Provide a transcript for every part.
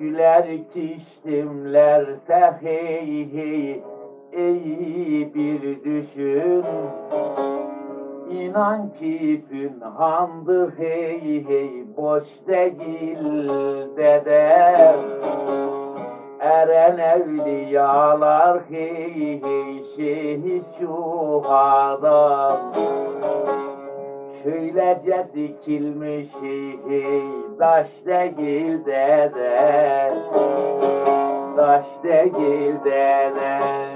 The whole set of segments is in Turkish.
Erkiştimlerse hey hey iyi bir düşün. İnan ki pünhandır hey hey boş değil dede Eren evliyalar hey hey şehit şuhada Şöylece dikilmiş taş değil dede. Taş değil dede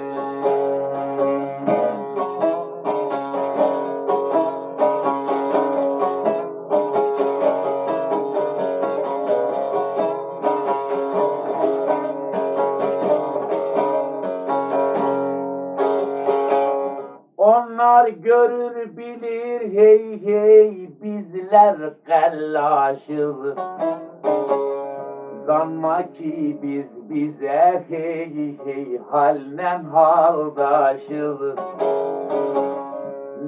Onlar görür bilir hey hey bizler kallaşız Zanma ki biz bize hey hey halden haldaşız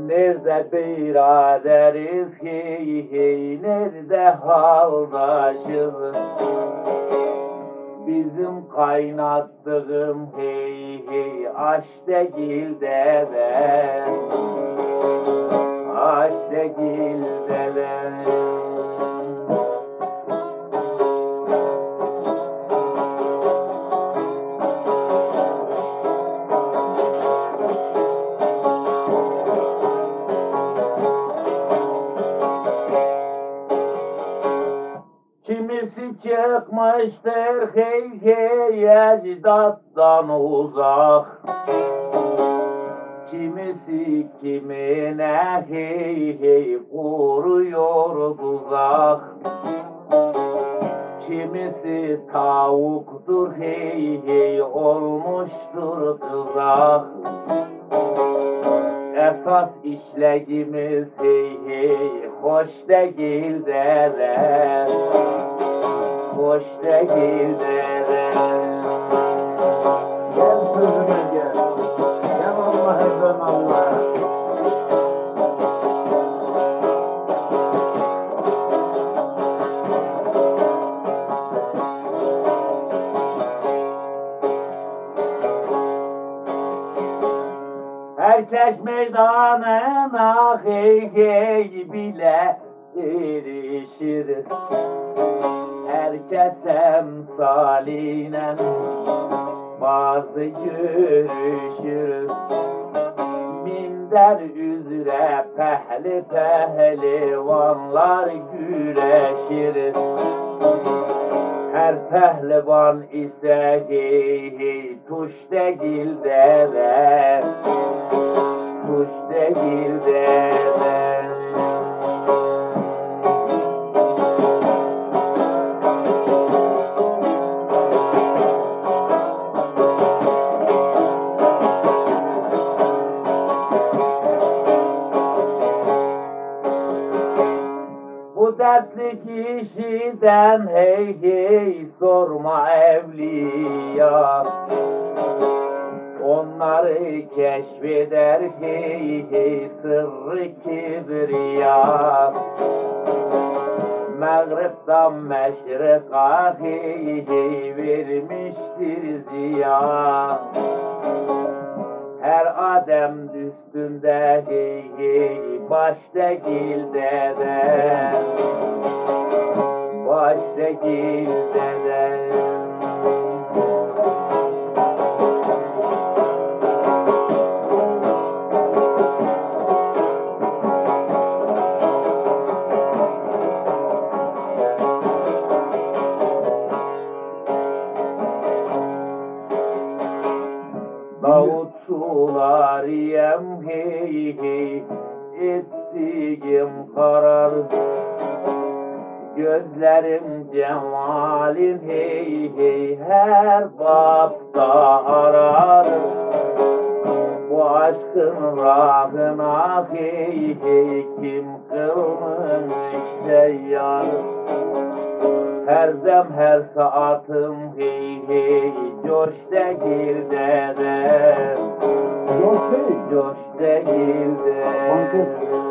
Nerede biraderiz hey hey nerede haldaşız Bizim kaynattığım hey hey aş değil dede Aş çıkmıştır hey hey ecdattan uzak. Kimisi kimine hey hey kuruyor tuzak. Kimisi tavuktur hey hey olmuştur kızak Esas işlegimiz hey hey hoş değil dere Hoş değil dere Gel sözüme gel. Gel Allah'a dön Allah'a. Herkes meydanına hey hey bile erişir Herkes emsaline bazı görüşür. Minder üzere pehli pehlivanlar güreşir. Her pehlivan ise hey hey tuş değil dere. Tuş değil dere Dertli kişiden hey hey sorma evliya. Onları keşfeder hey hey sırrı kibriya. Mağriptan meşrika hey hey vermiştir ziya her adem üstünde hey hey baş değil dede. Baş değil dede hey hey ettiğim karar. Gözlerim cemalin hey hey her bapta arar. Bu aşkın rahına hey hey kim kılmış yar her dem her saatım hey hey coş değil dede Yok değil. Coş değil de Mantık.